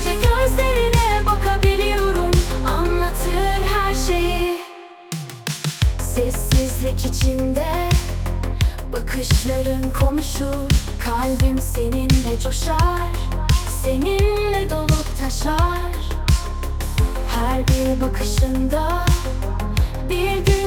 Sadece gözlerine bakabiliyorum Anlatır her şeyi. Sessizlik içinde Bakışların konuşur Kalbim seninle coşar Seninle dolup taşar. Her bir bakışında Bir gün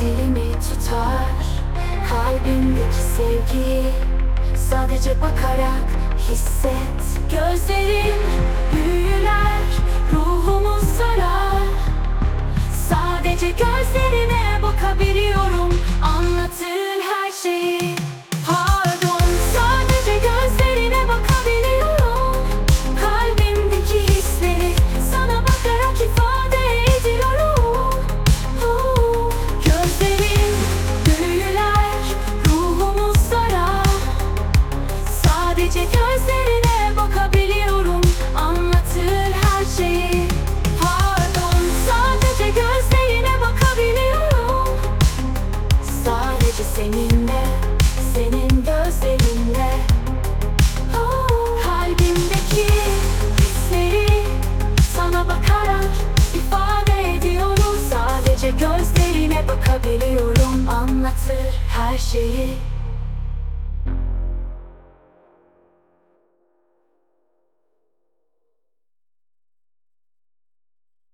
Dilimi tutar. Kalbimdeki sevgiyi Sadece bakarak hisset. Gözlerin büyüler seninle Senin gözlerinle Oh, Kalbimdeki hisleri Sana bakarak ifade ediyorum Sadece gözlerine bakabiliyorum. Anlatır her şeyi